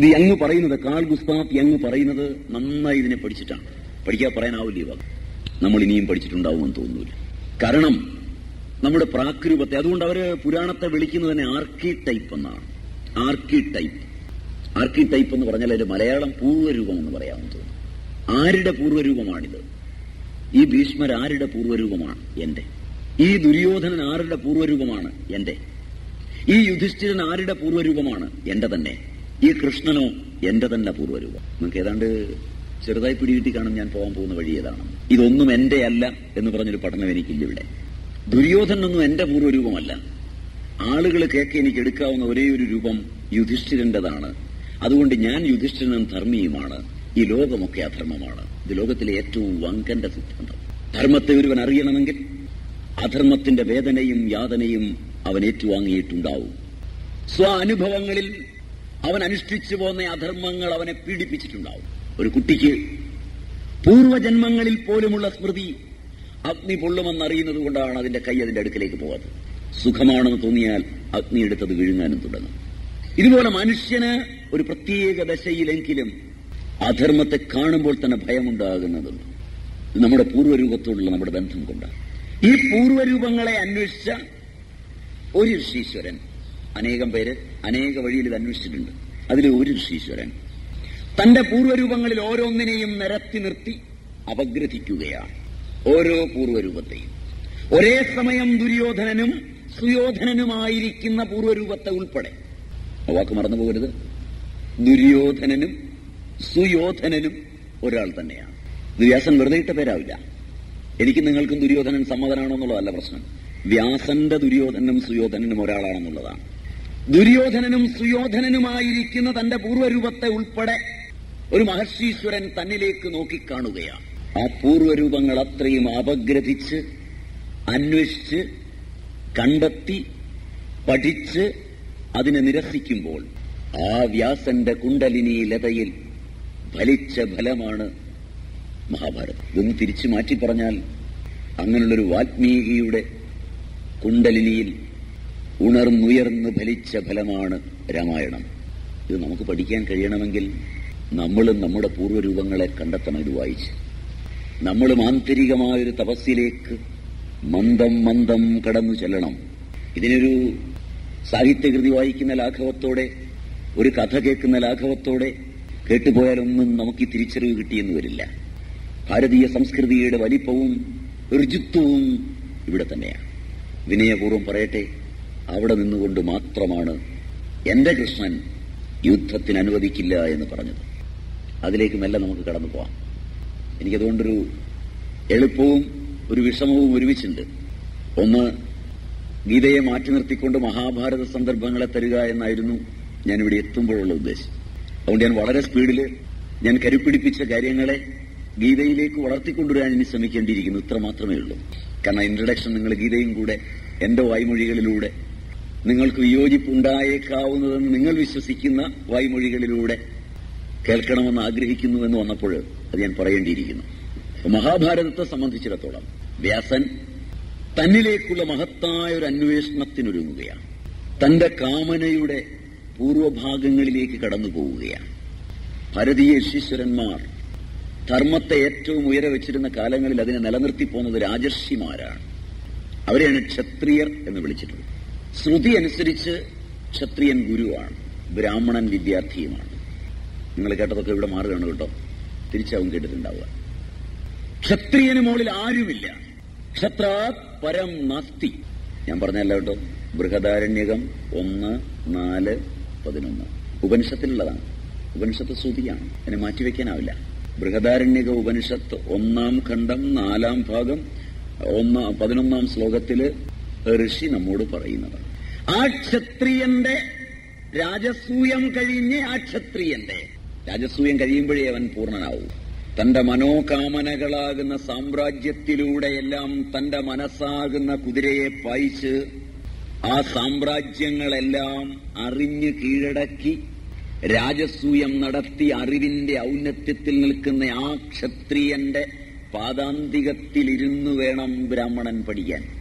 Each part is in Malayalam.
ഇത് യങ് പറയുന്നത് കാൾ ഗുസ്താഫ് യങ് പറയുന്നത് നന്നായി ഇതിനെ പഠിച്ചിട്ടാണ്. പഠിക്കാൻ പറയാനാവില്ല ഇവ നമ്മൾ ഇനിയും പഠിച്ചിട്ടുണ്ടാവുമെന്ന് തോന്നുന്നില്ല. കാരണം നമ്മുടെ പ്രാക്രൂപത്തെ അതുകൊണ്ട് അവർ പുരാണത്തെ വിളിക്കുന്നത് തന്നെ ആർക്കി ടൈപ്പ് എന്നാണ്. ആർക്കി ടൈപ്പ് ആർക്കി ടൈപ്പ് എന്ന് പറഞ്ഞാൽ അതിന്റെ മലയാളം പൂർവരൂപം എന്ന് പറയാമെന്ന് തോന്നുന്നു. ആരുടെ പൂർവരൂപമാണിത് ഈ ഭീഷ്മർ ആരുടെ പൂർവരൂപമാണ് എന്റെ. ഈ ദുര്യോധനൻ ആരുടെ പൂർവരൂപമാണ് എന്റെ. ഈ യുധിഷ്ഠിരൻ ആരുടെ പൂർവരൂപമാണ് എന്റെ തന്നെ. ഈ കൃഷ്ണനോ എന്റെ തന്നെ പൂർവരൂപം. നിങ്ങൾക്ക് ഏതാണ്ട് ചെറുതായി പിടികിട്ടി കാണും ഞാൻ പോകാൻ പോകുന്ന വഴി ഏതാണ്. ഇതൊന്നും എന്റെ അല്ല എന്ന് പറഞ്ഞൊരു പഠനം എനിക്കില്ല ഇവിടെ. ദുര്യോധനൊന്നും എന്റെ പൂർവരൂപമല്ല. ആളുകൾ കേക്ക് എനിക്ക് എടുക്കാവുന്ന ഒരേ ഒരു രൂപം യുധിഷ്ഠിരന്റേതാണ്. അതുകൊണ്ട് ഞാൻ യുധിഷ്ഠിരനും ധർമ്മിയുമാണ്. ഈ ലോകമൊക്കെ അധർമ്മമാണ്. ഇത് ലോകത്തിലെ ഏറ്റവും വങ്കന്റെ സിദ്ധാന്തം. ധർമ്മത്തെ ഒരുവൻ അറിയണമെങ്കിൽ അധർമ്മത്തിന്റെ വേദനയും യാതനയും അവൻ ഏറ്റുവാങ്ങിയിട്ടുണ്ടാവും. സ്വ അനുഭവങ്ങളിൽ അവൻ അനുഷ്ഠിച്ചു പോന്ന അധർമ്മങ്ങൾ അവനെ പീഡിപ്പിച്ചിട്ടുണ്ടാവും. ഒരു കുട്ടിക്ക് പൂർവജന്മങ്ങളിൽ പോലുമുള്ള സ്മൃതി അഗ്നി പൊള്ളുമെന്നറിയുന്നത് കൊണ്ടാണ് അതിന്റെ കൈ അതിന്റെ അടുക്കലേക്ക് പോകാത്തത്. സുഖമാണെന്ന് തോന്നിയാൽ അഗ്നി എടുത്തത് വിഴുങ്ങാനും തുടങ്ങും. ഇതുപോലെ മനുഷ്യന് ഒരു പ്രത്യേക ദശയിലെങ്കിലും അധർമ്മത്തെ കാണുമ്പോൾ തന്നെ ഭയമുണ്ടാകുന്നതുണ്ട്. നമ്മുടെ പൂർവരൂപത്തോടുള്ള നമ്മുടെ ബന്ധം കൊണ്ടാണ്. ഈ പൂർവരൂപങ്ങളെ അന്വേഷിച്ച ഒരു ഋഷീശ്വരൻ അനേകം പേര് അനേക വഴിയിൽ ഇത് അന്വേഷിച്ചിട്ടുണ്ട്. അതിൽ ഒരു ഋഷീശ്വരൻ തന്റെ പൂർവരൂപങ്ങളിൽ ഓരോന്നിനെയും നിരത്തി നിർത്തി അപഗ്രഥിക്കുകയാണ്. ഓരോ പൂർവരൂപത്തെയും. ഒരേ സമയം ദുര്യോധനനും സുയോധനനുമായിരിക്കുന്ന പൂർവരൂപത്തെ ഉൾപ്പെടെ. വാക്ക് മറന്നു പോകരുത്. ദുര്യോധനനും സുയോധനനും ഒരാൾ തന്നെയാണ്. വ്യാസൻ വെറുതെ ഇട്ട പേരാവില്ല. എനിക്ക് നിങ്ങൾക്കും ദുര്യോധനൻ സമ്മതനാണോ എന്നുള്ളതല്ല പ്രശ്നം. വ്യാസന്റെ ദുര്യോധനനും സുയോധനനും ഒരാളാണെന്നുള്ളതാണ്. ദുര്യോധനനും സുയോധനനുമായിരിക്കുന്ന തന്റെ പൂർവരൂപത്തെ ഉൾപ്പെടെ ഒരു മഹർഷീശ്വരൻ തന്നിലേക്ക് നോക്കിക്കാണുകയാണ്. ആ പൂർവരൂപങ്ങൾ അത്രയും അപഗ്രഥിച്ച് അന്വേഷിച്ച് കണ്ടെത്തി പഠിച്ച് അതിനെ നിരസിക്കുമ്പോൾ ആ വ്യാസന്റെ കുണ്ടലിനി ലതയിൽ ഫലിച്ച ഫലമാണ് മഹാഭാരതം. ഇതൊന്ന് തിരിച്ചു മാറ്റി പറഞ്ഞാൽ അങ്ങനെയുള്ളൊരു വാൽമീകിയുടെ കുണ്ടലിനിയിൽ ഉണർന്നുയർന്ന് ഫലിച്ച ഫലമാണ് രാമായണം. ഇത് നമുക്ക് പഠിക്കാൻ കഴിയണമെങ്കിൽ നമ്മളും നമ്മുടെ പൂർവരൂപങ്ങളെ കണ്ടെത്തണം ഇത് വായിച്ച്. നമ്മളും ആന്തരികമായൊരു തപസ്സിലേക്ക് മന്ദം മന്ദം കടന്നു ചെല്ലണം. ഇതിനൊരു സാഹിത്യകൃതി വായിക്കുന്ന ലാഘവത്തോടെ ഒരു കഥ കേൾക്കുന്ന ലാഘവത്തോടെ കേട്ടുപോയാലൊന്നും നമുക്ക് ഈ തിരിച്ചറിവ് കിട്ടിയെന്ന് വരില്ല. ഭാരതീയ സംസ്കൃതിയുടെ വലിപ്പവും ഋജുത്വവും ഇവിടെ തന്നെയാണ് വിനയപൂർവം പറയട്ടെ അവിടെ നിന്നുകൊണ്ട് മാത്രമാണ് എന്റെ കൃഷ്ണൻ യുദ്ധത്തിന് അനുവദിക്കില്ല എന്ന് പറഞ്ഞത്. അതിലേക്ക് മെല്ലെ നമുക്ക് കടന്നു പോവാം. എനിക്കതുകൊണ്ടൊരു എളുപ്പവും ഒരു വിഷമവും ഒരുമിച്ചുണ്ട്. ഒന്ന് ഗീതയെ മാറ്റി നിർത്തിക്കൊണ്ട് മഹാഭാരത സന്ദർഭങ്ങളെ തരിക എന്നായിരുന്നു ഞാനിവിടെ എത്തുമ്പോഴുള്ള ഉദ്ദേശം. അതുകൊണ്ട് ഞാൻ വളരെ സ്പീഡിൽ ഞാൻ കരുപ്പിടിപ്പിച്ച കാര്യങ്ങളെ ഗീതയിലേക്ക് വളർത്തിക്കൊണ്ടുവരാൻ ഇനി ശ്രമിക്കേണ്ടിയിരിക്കുന്നു. ഇത്ര മാത്രമേ ഉള്ളൂ. കാരണം ഇൻട്രഡക്ഷൻ നിങ്ങൾ ഗീതയും കൂടെ എന്റെ വായ്മൊഴികളിലൂടെ നിങ്ങൾക്ക് വിയോജിപ്പുണ്ടായേക്കാവുന്നതെന്ന് നിങ്ങൾ വിശ്വസിക്കുന്ന വായ്മൊഴികളിലൂടെ കേൾക്കണമെന്ന് ആഗ്രഹിക്കുന്നു എന്ന് വന്നപ്പോൾ അത് ഞാൻ പറയേണ്ടിയിരിക്കുന്നു. മഹാഭാരതത്തെ സംബന്ധിച്ചിടത്തോളം വ്യാസൻ തന്നിലേക്കുള്ള മഹത്തായ ഒരു അന്വേഷണത്തിനൊരുങ്ങുകയാണ്. തന്റെ കാമനയുടെ പൂർവഭാഗങ്ങളിലേക്ക് കടന്നു പോവുകയാണ് ഭാരതീയ ഋഷീശ്വരന്മാർ ധർമ്മത്തെ ഏറ്റവും ഉയരെ വെച്ചിരുന്ന കാലങ്ങളിൽ അതിനെ നിലനിർത്തി പോകുന്നത് രാജർഷിമാരാണ്. അവരെയാണ് ക്ഷത്രിയർ എന്ന് വിളിച്ചിട്ടുള്ളത്. ശ്രുതി അനുസരിച്ച് ക്ഷത്രിയൻ ഗുരുവാണ്. ബ്രാഹ്മണൻ വിദ്യാർത്ഥിയുമാണ്. നിങ്ങൾ കേട്ടതൊക്കെ ഇവിടെ മാറുകയാണ് കേട്ടോ. തിരിച്ചാവും കേട്ടിട്ടുണ്ടാവുക. ക്ഷത്രിയന് മുകളിൽ ആരുമില്ല. ക്ഷത്രാത് പരം നാസ്തി. ഞാൻ പറഞ്ഞല്ല കേട്ടോ. ബൃഹദാരണ്യകം ഒന്ന് നാല് പതിനൊന്ന്. ഉപനിഷത്തിലുള്ളതാണ്. ഉപനിഷത്ത് ശ്രുതിയാണ്. അതിനെ മാറ്റിവെക്കാനാവില്ല ബൃഹദാരണ്യക ഉപനിഷത്ത് ഒന്നാം ഖണ്ഡം നാലാം ഭാഗം ഒന്നാം പതിനൊന്നാം ശ്ലോകത്തിൽ ഋഷി നമ്മോട് പറയുന്നത്. ആ ക്ഷത്രിയന്റെ രാജസൂയം കഴിഞ്ഞ് ആ ക്ഷത്രിയന്റെ. രാജസൂയം കഴിയുമ്പോഴേ അവൻ പൂർണനാവൂ. തന്റെ മനോകാമനകളാകുന്ന സാമ്രാജ്യത്തിലൂടെയെല്ലാം തന്റെ മനസ്സാകുന്ന കുതിരയെ പായിച്ച് ആ സാമ്രാജ്യങ്ങളെല്ലാം അറിഞ്ഞ് കീഴടക്കി രാജസൂയം നടത്തി അറിവിന്റെ ഔന്നത്യത്തിൽ നിൽക്കുന്ന ആ ക്ഷത്രിയന്റെ പാദാന്തികത്തിലിരുന്നു വേണം ബ്രാഹ്മണൻ പഠിക്കാൻ.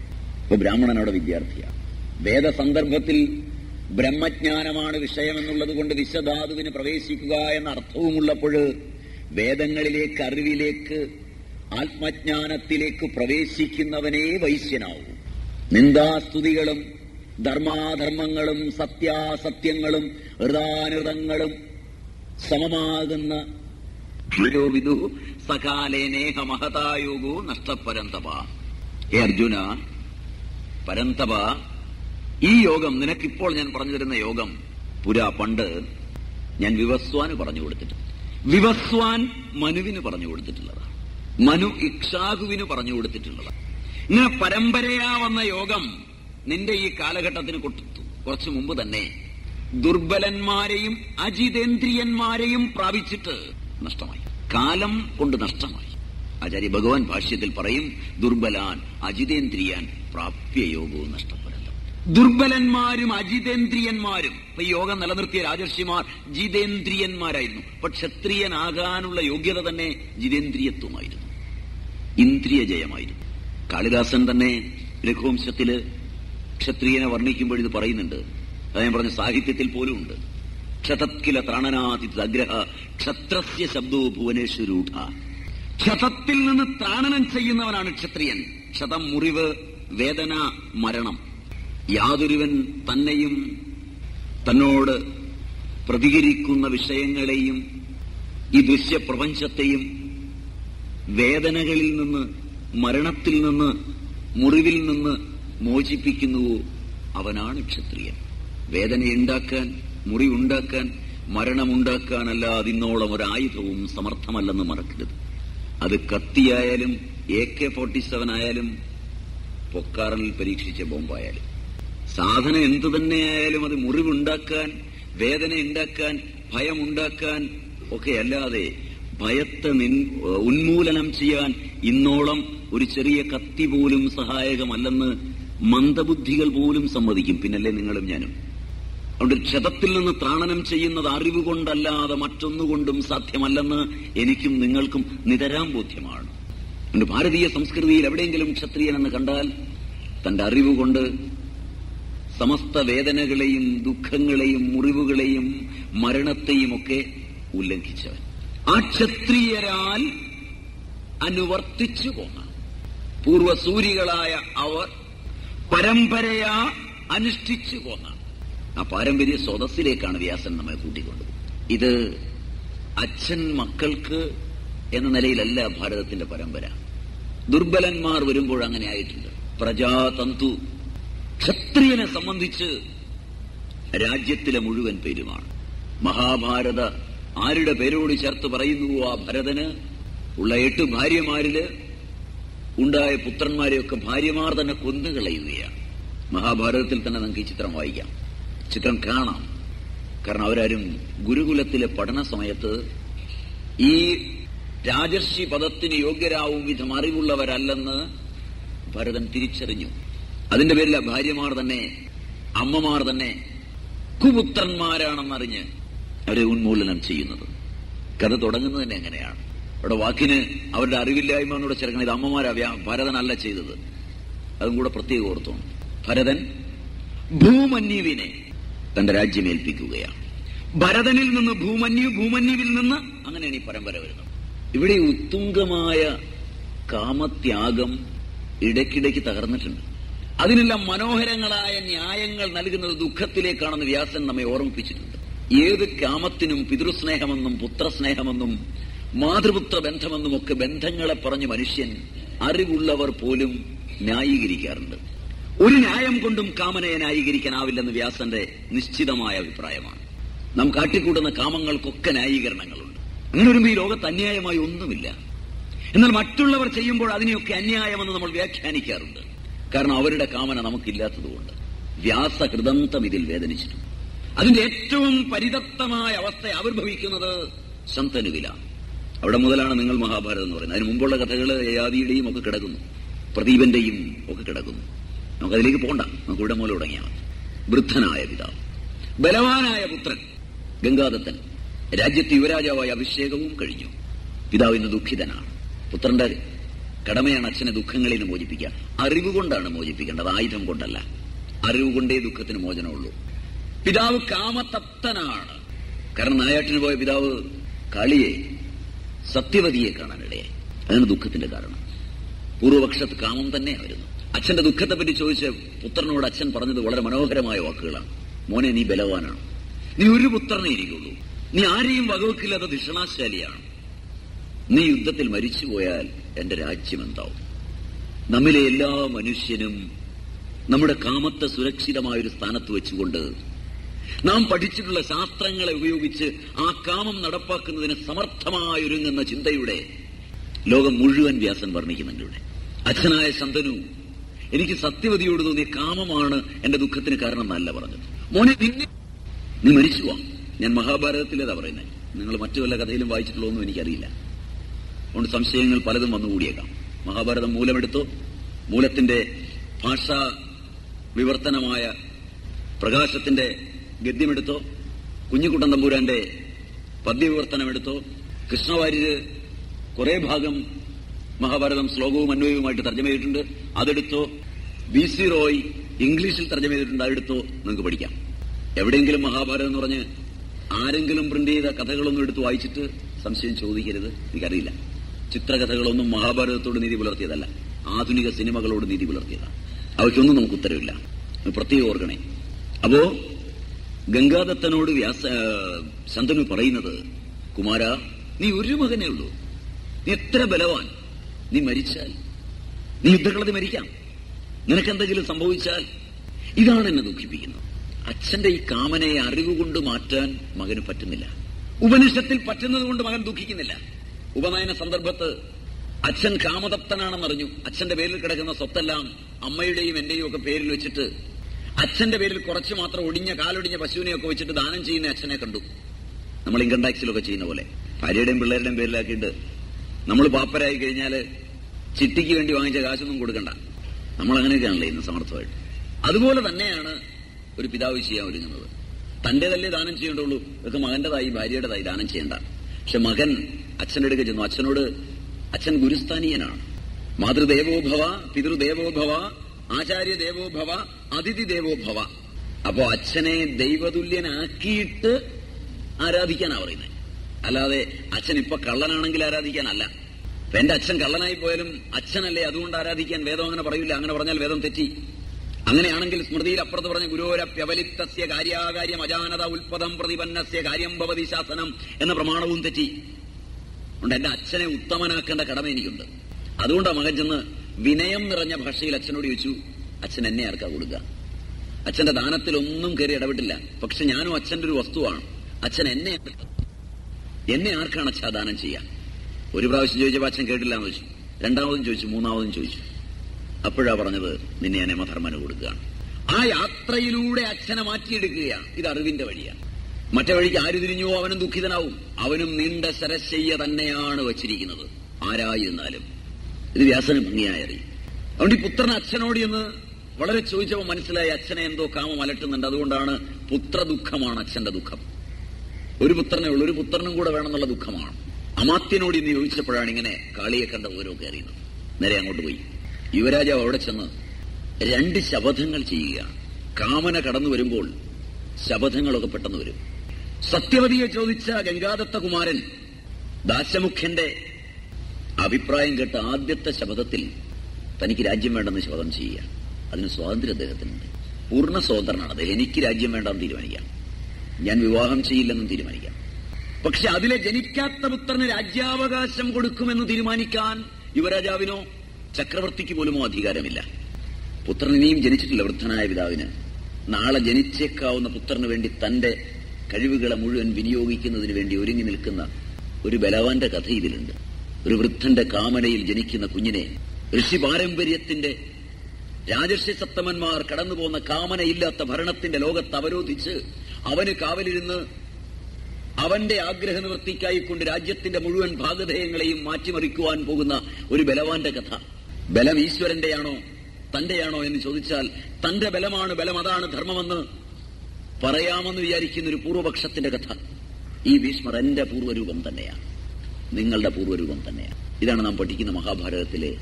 ഇപ്പൊ ബ്രാഹ്മണൻ അവിടെ വിദ്യാർത്ഥിയാണ് വേദസന്ദർഭത്തിൽ ബ്രഹ്മജ്ഞാനമാണ് വിഷയമെന്നുള്ളത് കൊണ്ട് വിശ്വധാതുവിന് പ്രവേശിക്കുക എന്ന അർത്ഥവുമുള്ളപ്പോൾ വേദങ്ങളിലേക്ക് അറിവിലേക്ക് ആത്മജ്ഞാനത്തിലേക്ക് പ്രവേശിക്കുന്നവനേ വൈശ്യനാവൂ. നിന്ദാസ്തുതികളും ധർമാധർമ്മങ്ങളും സത്യാസത്യങ്ങളും ഹൃദാനൃതങ്ങളും സമമാകുന്ന സകാലേനേഹ മഹതായോഗോ നഷ്ടപരന്തപ ഹേ അർജുന പരന്തപ. ഈ യോഗം നിനക്കിപ്പോൾ ഞാൻ പറഞ്ഞു തരുന്ന യോഗം പുരാ പണ്ട് ഞാൻ വിവസ്വാന് പറഞ്ഞു കൊടുത്തിട്ടുണ്ട്. വിവസ്വാൻ മനുവിന് പറഞ്ഞു കൊടുത്തിട്ടുള്ളതാണ് മനു ഇക്ഷാകുവിന് പറഞ്ഞു കൊടുത്തിട്ടുള്ളതാണ് ഇങ്ങനെ പരമ്പരയാ വന്ന യോഗം നിന്റെ ഈ കാലഘട്ടത്തിന് കൊടുത്തു. കുറച്ചു മുമ്പ് തന്നെ ദുർബലന്മാരെയും അജിതേന്ദ്രിയന്മാരെയും പ്രാപിച്ചിട്ട് നഷ്ടമായി. കാലം കൊണ്ട് നഷ്ടമായി. ആചാര്യ ഭഗവാൻ ഭാഷ്യത്തിൽ പറയും ദുർബലാൻ അജിതേന്ദ്രിയാൻ പ്രാപ്യയോഗവും നഷ്ടപ്പെടുത്തും ദുർബലന്മാരും അജിതേന്ദ്രിയന്മാരും ഇപ്പൊ യോഗം നിലനിർത്തിയ രാജർഷിമാർ ജിതേന്ദ്രിയന്മാരായിരുന്നു. ഇപ്പൊ ക്ഷത്രിയനാകാനുള്ള യോഗ്യത തന്നെ ജിതേന്ദ്രിയത്വമായിരുന്നു. ഇന്ദ്രിയ ജയമായിരുന്നു കാളിദാസൻ തന്നെ രഘുവംശത്തിൽ ക്ഷത്രിയനെ വർണിക്കുമ്പോൾ ഇത് പറയുന്നുണ്ട്. അത് ഞാൻ പറഞ്ഞ സാഹിത്യത്തിൽ പോലും ഉണ്ട്. ക്ഷതത്കില ത്രാണനാതി ക്ഷത്രസ്യ ശബ്ദോ ഭുവനേശ്വരൂഢ. ക്ഷതത്തിൽ നിന്ന് ത്രാണനം ചെയ്യുന്നവനാണ് ക്ഷത്രിയൻ. ക്ഷതം മുറിവ് വേദന മരണം. യാതൊരുവൻ തന്നെയും തന്നോട് പ്രതികരിക്കുന്ന വിഷയങ്ങളെയും ഈ ദൃശ്യപ്രപഞ്ചത്തെയും വേദനകളിൽ നിന്ന് മരണത്തിൽ നിന്ന് മുറിവിൽ നിന്ന് മോചിപ്പിക്കുന്നുവോ അവനാണ് ക്ഷത്രിയൻ. വേദനയുണ്ടാക്കാൻ മുറിവുണ്ടാക്കാൻ മരണമുണ്ടാക്കാനല്ല അതിന്നോളം ഒരായുധവും സമർത്ഥമല്ലെന്ന് മറക്കരുത്. അത് കത്തിയായാലും എ കെ ഫോർട്ടി സെവൻ ആയാലും പൊക്കാറനിൽ പരീക്ഷിച്ച ബോംബായാലും. സാധനം എന്തു തന്നെയായാലും അത് മുറിവുണ്ടാക്കാൻ വേദന ഉണ്ടാക്കാൻ ഭയമുണ്ടാക്കാൻ ഒക്കെ അല്ലാതെ ഭയത്തെ നിൻ- ഉന്മൂലനം ചെയ്യാൻ ഇന്നോളം ഒരു ചെറിയ കത്തി പോലും സഹായകമല്ലെന്ന് മന്ദബുദ്ധികൾ പോലും സമ്മതിക്കും. പിന്നല്ലേ നിങ്ങളും ഞാനും. അതുകൊണ്ട് ക്ഷതത്തിൽ നിന്ന് ത്രാണനം ചെയ്യുന്നത് അറിവ് കൊണ്ടല്ലാതെ മറ്റൊന്നുകൊണ്ടും സാധ്യമല്ലെന്ന് എനിക്കും നിങ്ങൾക്കും നിതരാം ബോധ്യമാണ്. അതുകൊണ്ട് ഭാരതീയ സംസ്കൃതിയിൽ എവിടെയെങ്കിലും ക്ഷത്രിയൻ എന്ന് കണ്ടാൽ തന്റെ അറിവ് കൊണ്ട് സമസ്ത വേദനകളെയും ദുഃഖങ്ങളെയും മുറിവുകളെയും മരണത്തെയും ഒക്കെ ഉല്ലംഘിച്ചവൻ. ആ ക്ഷത്രിയരാൽ അനുവർത്തിച്ചു പോന്ന പൂർവസൂരികളായ അവർ പരമ്പരയാ അനുഷ്ഠിച്ചു പോന്ന ആ പാരമ്പര്യ സ്രോതസ്സിലേക്കാണ് വ്യാസൻ നമ്മെ കൂട്ടിക്കൊണ്ടത്. ഇത് അച്ഛൻ മക്കൾക്ക് എന്ന നിലയിലല്ല ഭാരതത്തിന്റെ പരമ്പര. ദുർബലന്മാർ വരുമ്പോൾ അങ്ങനെ ആയിട്ടുണ്ട്. പ്രജാതന്തു ക്ഷത്രിയനെ സംബന്ധിച്ച് രാജ്യത്തിലെ മുഴുവൻ പേരുമാണ്. മഹാഭാരത ആരുടെ പേരോട് ചേർത്ത് പറയുന്നുവോ ആ ഭരതന്? ഉള്ള എട്ട് ഭാര്യമാരിൽ ഉണ്ടായ പുത്രന്മാരെയൊക്കെ ഭാര്യമാർ തന്നെ കൊന്നുകളയുകയാണ്. മഹാഭാരതത്തിൽ തന്നെ നമുക്ക് ഈ ചിത്രം വായിക്കാം. ചിത്രം കാണാം. കാരണം അവരാരും ഗുരുകുലത്തിലെ പഠന സമയത്ത് ഈ രാജർഷി പദത്തിന് യോഗ്യരാവും വിധം അറിവുള്ളവരല്ലെന്ന് ഭരതൻ തിരിച്ചറിഞ്ഞു. അതിന്റെ പേരിൽ ഭാര്യമാർ തന്നെ അമ്മമാർ തന്നെ കുപുത്രന്മാരാണെന്നറിഞ്ഞ് അവരെ ഉന്മൂലനം ചെയ്യുന്നത്. കഥ തുടങ്ങുന്നത് തന്നെ എങ്ങനെയാണ് അവിടെ വാക്കിന് അവരുടെ അറിവില്ലായ്മ എന്നോട് ചേർക്കണം. ഇത് അമ്മമാരാ ഭരതനല്ല ചെയ്തത്. അതും കൂടെ പ്രത്യേകം ഓർത്തോണം. ഭരതൻ ഭൂമന്യുവിനെ തന്റെ രാജ്യം ഏൽപ്പിക്കുകയാണ് ഭരതനിൽ നിന്ന് ഭൂമന്യു ഭൂമന്യുവിൽ നിന്ന് അങ്ങനെയാണ് ഈ പരമ്പര വരുന്നത്. ഇവിടെ ഉത്തുംഗമായ കാമത്യാഗം ഇടയ്ക്കിടയ്ക്ക് തകർന്നിട്ടുണ്ട്. അതിനെല്ലാം മനോഹരങ്ങളായ ന്യായങ്ങൾ നൽകുന്നത് ദുഃഖത്തിലേക്കാണെന്ന് വ്യാസൻ നമ്മെ ഓർമ്മിപ്പിച്ചിട്ടുണ്ട്. ഏത് കാമത്തിനും പിതൃസ്നേഹമെന്നും പുത്രസ്നേഹമെന്നും മാതൃപുത്ര ബന്ധമെന്നും ഒക്കെ ബന്ധങ്ങളെ പറഞ്ഞ് മനുഷ്യൻ അറിവുള്ളവർ പോലും ന്യായീകരിക്കാറുണ്ട്. ഒരു ന്യായം കൊണ്ടും കാമനയെ ന്യായീകരിക്കാനാവില്ലെന്ന് വ്യാസന്റെ നിശ്ചിതമായ അഭിപ്രായമാണ്. നാം കാട്ടിക്കൂട്ടുന്ന കാമങ്ങൾക്കൊക്കെ ന്യായീകരണങ്ങളുണ്ട്. അങ്ങനെ വരുമ്പോൾ ഈ ലോകത്ത് അന്യായമായി ഒന്നുമില്ല. എന്നാൽ മറ്റുള്ളവർ ചെയ്യുമ്പോൾ അതിനെയൊക്കെ അന്യായമെന്ന് നമ്മൾ വ്യാഖ്യാനിക്കാറുണ്ട്. കാരണം അവരുടെ കാമന നമുക്കില്ലാത്തതുകൊണ്ട് വ്യാസകൃതന്തം ഇതിൽ വേദനിച്ചിട്ടുണ്ട്. അതിന്റെ ഏറ്റവും പരിതപ്തമായ അവസ്ഥ ആവിർഭവിക്കുന്നത് ശന്തനുവിലാണ് അവിടെ മുതലാണ് നിങ്ങൾ മഹാഭാരതം എന്ന് പറയുന്നത്. അതിന് മുമ്പുള്ള കഥകൾ യയാദിയുടെയും ഒക്കെ കിടക്കുന്നു. പ്രദീപന്റെയും ഒക്കെ കിടക്കുന്നു. നമുക്കതിലേക്ക് പോണ്ട. നമുക്ക് ഇവിടെ മൂലം തുടങ്ങിയാൽ വൃദ്ധനായ പിതാവ്. ബലവാനായ പുത്രൻ. ഗംഗാദത്തൻ. രാജ്യത്ത് യുവരാജാവായ അഭിഷേകവും കഴിഞ്ഞു. പിതാവ് ഇന്ന് ദുഃഖിതനാണ്. പുത്രന്റെ കടമയാണ് അച്ഛനെ ദുഃഖങ്ങളിൽ നിന്ന് മോചിപ്പിക്കുക. അറിവ് കൊണ്ടാണ് മോചിപ്പിക്കേണ്ടത്. ആയുധം കൊണ്ടല്ല. അറിവ് കൊണ്ടേ ദുഃഖത്തിന് മോചനമുള്ളൂ. പിതാവ് കാമതപ്തനാണ്. കാരണം നായാട്ടിന് പോയ പിതാവ് കാളിയെ സത്യവതിയെ കാണാനിടയായി. അതാണ് ദുഃഖത്തിന്റെ കാരണം. പൂർവപക്ഷത്ത് കാമം തന്നെ വരുന്നു അച്ഛന്റെ ദുഃഖത്തെ പറ്റി ചോദിച്ച പുത്രനോട് അച്ഛൻ പറഞ്ഞത് വളരെ മനോഹരമായ വാക്കുകളാണ്. മോനെ നീ ബലവാനാണ്. നീ ഒരു പുത്രനെ ഇരിക്കുള്ളൂ. നീ ആരെയും വകവെക്കില്ലാത്ത ധിഷണാശാലിയാണ്. നീ യുദ്ധത്തിൽ മരിച്ചുപോയാൽ എന്റെ രാജ്യം എന്താവും? നമ്മിലെ എല്ലാ മനുഷ്യനും നമ്മുടെ കാമത്തെ സുരക്ഷിതമായ ഒരു സ്ഥാനത്ത് വെച്ചുകൊണ്ട് നാം പഠിച്ചിട്ടുള്ള ശാസ്ത്രങ്ങളെ ഉപയോഗിച്ച് ആ കാമം നടപ്പാക്കുന്നതിന് സമർത്ഥമായൊരുങ്ങുന്ന ചിന്തയുടെ ലോകം മുഴുവൻ വ്യാസൻ വർണിക്കുന്നുണ്ട് ഇവിടെ. അച്ഛനായ ശന്തനു എനിക്ക് സത്യവതിയോട് തോന്നിയ കാമമാണ് എന്റെ ദുഃഖത്തിന് കാരണം എന്നല്ല പറഞ്ഞത്. മോനെ നിന്നെ നീ മരിച്ചു ഞാൻ മഹാഭാരതത്തിലേതാ പറയുന്നത് നിങ്ങൾ മറ്റു വല്ല കഥയിലും വായിച്ചിട്ടുള്ളതൊന്നും എനിക്കറിയില്ല. അതുകൊണ്ട് സംശയങ്ങൾ പലതും വന്നുകൂടിയേക്കാം മഹാഭാരതം മൂലമെടുത്തോ? മൂലത്തിന്റെ ഭാഷാ വിവർത്തനമായ പ്രകാശത്തിന്റെ ഗദ്യമെടുത്തോ? കുഞ്ഞിക്കുട്ടൻ തമ്പൂരാന്റെ പദ്യവിവർത്തനമെടുത്തോ? കൃഷ്ണവാര്യര് കുറെ ഭാഗം മഹാഭാരതം ശ്ലോകവും അന്വയവുമായിട്ട് തർജമ ചെയ്തിട്ടുണ്ട്. അതെടുത്തോ? ബി സി റോയ് ഇംഗ്ലീഷിൽ തർജമ ചെയ്തിട്ടുണ്ട്. അതെടുത്തു നിങ്ങൾക്ക് പഠിക്കാം. എവിടെയെങ്കിലും മഹാഭാരതം എന്ന് പറഞ്ഞ് ആരെങ്കിലും പ്രിന്റ് ചെയ്ത കഥകളൊന്നും എടുത്ത് വായിച്ചിട്ട് സംശയം ചോദിക്കരുത്. എനിക്കറിയില്ല. ചിത്രകഥകളൊന്നും മഹാഭാരതത്തോട് നീതി പുലർത്തിയതല്ല. ആധുനിക സിനിമകളോട് നീതി പുലർത്തിയതാണ് അവയ്ക്കൊന്നും നമുക്ക് ഉത്തരവില്ല. പ്രത്യേക ഓർഗണേ അപ്പോ ഗംഗാദത്തനോട് വ്യാസ ശന്തനു പറയുന്നത് കുമാര നീ ഒരു മകനേ ഉള്ളൂ. നീ എത്ര ബലവാൻ. നീ മരിച്ചാൽ. നീ യുദ്ധങ്ങളത് മരിക്കാം. നിനക്കെന്തെങ്കിലും സംഭവിച്ചാൽ ഇതാണ് എന്നെ ദുഃഖിപ്പിക്കുന്നത്. അച്ഛന്റെ ഈ കാമനയെ അറിവുകൊണ്ട് മാറ്റാൻ മകന് പറ്റുന്നില്ല. ഉപനിഷത്തിൽ പറ്റുന്നത് കൊണ്ട് മകൻ ദുഃഖിക്കുന്നില്ല. ഉപനയന സന്ദർഭത്ത് അച്ഛൻ കാമതപ്തനാണെന്നറിഞ്ഞു. അച്ഛന്റെ പേരിൽ കിടക്കുന്ന സ്വത്തെല്ലാം അമ്മയുടെയും എന്റെയും ഒക്കെ പേരിൽ വെച്ചിട്ട് അച്ഛന്റെ പേരിൽ കുറച്ച് മാത്രം ഒടിഞ്ഞ കാലൊടിഞ്ഞ പശുവിനെയൊക്കെ വെച്ചിട്ട് ദാനം ചെയ്യുന്ന അച്ഛനെ കണ്ടു. നമ്മൾ ഇൻകം ടാക്സിലൊക്കെ ചെയ്യുന്ന പോലെ. ഭാര്യയുടെയും പിള്ളേരുടെയും പേരിലാക്കിയിട്ട് നമ്മൾ പാപ്പരായി കഴിഞ്ഞാൽ ചിട്ടിക്ക് വേണ്ടി വാങ്ങിച്ച കാശൊന്നും കൊടുക്കണ്ട. നമ്മൾ അങ്ങനെയൊക്കെയാണല്ലോ ഇന്ന് സമർത്ഥമായിട്ട്. അതുപോലെ തന്നെയാണ് ഒരു പിതാവ് ചെയ്യാൻ ഒരുങ്ങുന്നത്. തന്റേതല്ലേ ദാനം ചെയ്യേണ്ടുള്ളൂ. ഇതൊക്കെ മകന്റേതായി ഭാര്യയുടേതായി ദാനം ചെയ്യേണ്ട. പക്ഷെ മകൻ അച്ഛന്റെ അടുക്ക ചെന്നു. അച്ഛനോട് അച്ഛൻ ഗുരുസ്ഥാനീയനാണ്. മാതൃദേവോഭവ പിതൃദേവോഭവ പിതൃദേവോ ഭവ ആചാര്യ ദേവോഭവ അതിഥി ദേവോഭവ അപ്പോ അച്ഛനെ ദൈവതുല്യനാക്കിയിട്ട് ആരാധിക്കാനാ പറയുന്നത് അല്ലാതെ അച്ഛൻ ഇപ്പൊ കള്ളനാണെങ്കിൽ ആരാധിക്കാനല്ല. എന്റെ അച്ഛൻ കള്ളനായി പോയാലും അച്ഛനല്ലേ അതുകൊണ്ട് ആരാധിക്കാൻ വേദം അങ്ങനെ പറയില്ല അങ്ങനെ പറഞ്ഞാൽ വേദം തെറ്റി. അങ്ങനെയാണെങ്കിൽ സ്മൃതിയിൽ അപ്പുറത്ത് പറഞ്ഞ ഗുരുവരപ്യവലിപ്തസ്യ കാര്യാകാര്യം അജാനത ഉൽപദം പ്രതിപന്നസ്യ കാര്യം ഭവതി ശാസനം എന്ന പ്രമാണവും തെറ്റി. അതുകൊണ്ട് എന്റെ അച്ഛനെ ഉത്തമനാക്കേണ്ട കടമ എനിക്കുണ്ട്. അതുകൊണ്ടാണ് മകൻ ചെന്ന് വിനയം നിറഞ്ഞ ഭാഷയിൽ അച്ഛനോട് ചോദിച്ചു അച്ഛൻ എന്നെ ആർക്കാ കൊടുക്കുക അച്ഛന്റെ ദാനത്തിൽ ഒന്നും കയറി ഇടപെട്ടില്ല. പക്ഷെ ഞാനും അച്ഛന്റെ ഒരു വസ്തുവാണ്. അച്ഛൻ എന്നെ എന്നെ ആർക്കാണ് അച്ഛാ ദാനം ചെയ്യാൻ ഒരു പ്രാവശ്യം ചോദിച്ചപ്പോൾ അച്ഛൻ കേട്ടില്ല എന്ന് ചോദിച്ചു. രണ്ടാമതും ചോദിച്ചു മൂന്നാമതും ചോദിച്ചു. അപ്പോഴാ പറഞ്ഞത് നിന്നെ ഞാൻ യമധർമ്മന് കൊടുക്കുകയാണ്. ആ യാത്രയിലൂടെ അച്ഛനെ മാറ്റിയെടുക്കുകയാണ്. ഇത് അറിവിന്റെ വഴിയാണ്. മറ്റേ വഴിക്ക് ആര് തിരിഞ്ഞുവോ അവനും ദുഃഖിതനാവും. അവനും നീണ്ട ശരശയ്യ തന്നെയാണ് വച്ചിരിക്കുന്നത്. ആരായിരുന്നാലും ഇത് വ്യാസന് ഭംഗിയായി അറിയും. അതുകൊണ്ട് ഈ പുത്രൻ അച്ഛനോട് എന്ന് വളരെ ചോദിച്ചപ്പോൾ മനസ്സിലായി അച്ഛനെ എന്തോ കാമം അലട്ടുന്നുണ്ട്. അതുകൊണ്ടാണ് പുത്രദുഃഖമാണ് അച്ഛന്റെ ദുഃഖം. ഒരു പുത്രനെ ഉള്ളൂ. ഒരു പുത്രനും കൂടെ വേണമെന്നുള്ള ദുഃഖമാണ്. അമാത്യനോട് ഇന്ന് ചോദിച്ചപ്പോഴാണ് ഇങ്ങനെ കാളിയെ കണ്ട ഓരോ കയറിയത്. നേരെ അങ്ങോട്ട് പോയി. യുവരാജാവ് അവിടെ ചെന്ന് രണ്ട് ശപഥങ്ങൾ ചെയ്യുക കാമന കടന്നു വരുമ്പോൾ ശപഥങ്ങളൊക്കെ പെട്ടെന്ന് വരും. സത്യവതിയെ ചോദിച്ച ഗംഗാദത്ത കുമാരൻ ദാശമുഖ്യന്റെ അഭിപ്രായം കേട്ട ആദ്യത്തെ ശപഥത്തിൽ തനിക്ക് രാജ്യം വേണ്ടെന്ന് ശപഥം ചെയ്യുക അതിന് സ്വാതന്ത്ര്യം അദ്ദേഹത്തിനുണ്ട്. പൂർണ സ്വതന്ത്രനാണ്. അദ്ദേഹം എനിക്ക് രാജ്യം വേണ്ടെന്ന് തീരുമാനിക്കാം. ഞാൻ വിവാഹം ചെയ്യില്ലെന്നും തീരുമാനിക്കാം. പക്ഷെ അതിലെ ജനിക്കാത്ത പുത്രന് രാജ്യാവകാശം കൊടുക്കുമെന്ന് തീരുമാനിക്കാൻ യുവരാജാവിനോ ചക്രവർത്തിക്ക് പോലുമോ അധികാരമില്ല. പുത്രൻ ഇനിയും ജനിച്ചിട്ടില്ല വൃദ്ധനായ പിതാവിന്. നാളെ ജനിച്ചേക്കാവുന്ന പുത്രന് വേണ്ടി തന്റെ കഴിവുകളെ മുഴുവൻ വിനിയോഗിക്കുന്നതിന് വേണ്ടി ഒരുങ്ങി നിൽക്കുന്ന ഒരു ബലവാന്റെ കഥ ഇതിലുണ്ട്. ഒരു വൃദ്ധന്റെ കാമനയിൽ ജനിക്കുന്ന കുഞ്ഞിനെ ഋഷി പാരമ്പര്യത്തിന്റെ രാജർഷി സത്തമന്മാർ കടന്നുപോകുന്ന കാമനയില്ലാത്ത ഭരണത്തിന്റെ ലോകത്ത് അവരോധിച്ച് അവന് കാവലിരുന്ന് അവന്റെ ആഗ്രഹ നിവൃത്തിക്കായിക്കൊണ്ട് രാജ്യത്തിന്റെ മുഴുവൻ ഭാഗധേയങ്ങളെയും മാറ്റിമറിക്കുവാൻ പോകുന്ന ഒരു ബലവാന്റെ കഥ. ബലം ഈശ്വരന്റെയാണോ തന്റെയാണോ എന്ന് ചോദിച്ചാൽ തന്റെ ബലമാണ് ബലം അതാണ് ധർമ്മമെന്ന് പറയാമെന്ന് വിചാരിക്കുന്ന ഒരു പൂർവപക്ഷത്തിന്റെ കഥ. ഈ ഭീഷ്മർ എന്റെ പൂർവരൂപം തന്നെയാണ്. നിങ്ങളുടെ പൂർവരൂപം തന്നെയാണ്. ഇതാണ് നാം പഠിക്കുന്ന മഹാഭാരതത്തിലെ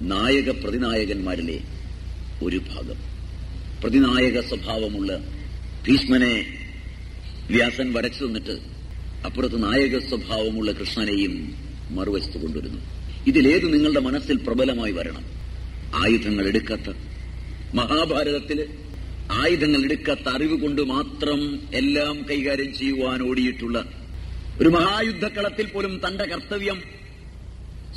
നായക പ്രതിനായകന്മാരിലെ ഒരു ഭാഗം. പ്രതിനായക സ്വഭാവമുള്ള ഭീഷ്മനെ വ്യാസൻ വരച്ചു തന്നിട്ട് അപ്പുറത്ത് നായക സ്വഭാവമുള്ള കൃഷ്ണനെയും മറുവശത്ത് കൊണ്ടുവരുന്നു. ഇതിലേത് നിങ്ങളുടെ മനസ്സിൽ പ്രബലമായി വരണം? ആയുധങ്ങൾ എടുക്കാത്ത മഹാഭാരതത്തിൽ ആയുധങ്ങൾ എടുക്കാത്ത അറിവ് കൊണ്ട് മാത്രം എല്ലാം കൈകാര്യം ചെയ്യുവാൻ ഓടിയിട്ടുള്ള ഒരു മഹായുദ്ധക്കളത്തിൽ പോലും തന്റെ കർത്തവ്യം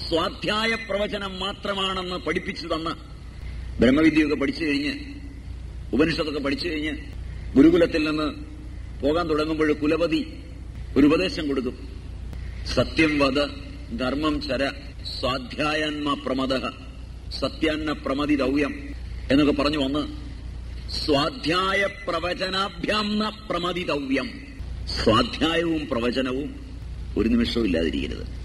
സ്വാധ്യായ പ്രവചനം മാത്രമാണെന്ന് പഠിപ്പിച്ചു തന്ന ബ്രഹ്മവിദ്യയൊക്കെ പഠിച്ചു കഴിഞ്ഞ് ഉപനിഷത്തൊക്കെ പഠിച്ചു കഴിഞ്ഞ് ഗുരുകുലത്തിൽ നിന്ന് പോകാൻ തുടങ്ങുമ്പോൾ കുലപതി ഒരു ഉപദേശം കൊടുക്കും. സത്യം വധ ധർമ്മം ചര സ്വാധ്യായന്മ പ്രമദ സത്യാന്ന പ്രമതി ദൗയം എന്നൊക്കെ പറഞ്ഞു വന്ന് സ്വാധ്യായ പ്രവചനാഭ്യാംന പ്രമതി ദൗയം സ്വാധ്യായവും പ്രവചനവും ഒരു നിമിഷവും ഇല്ലാതിരിക്കരുത്.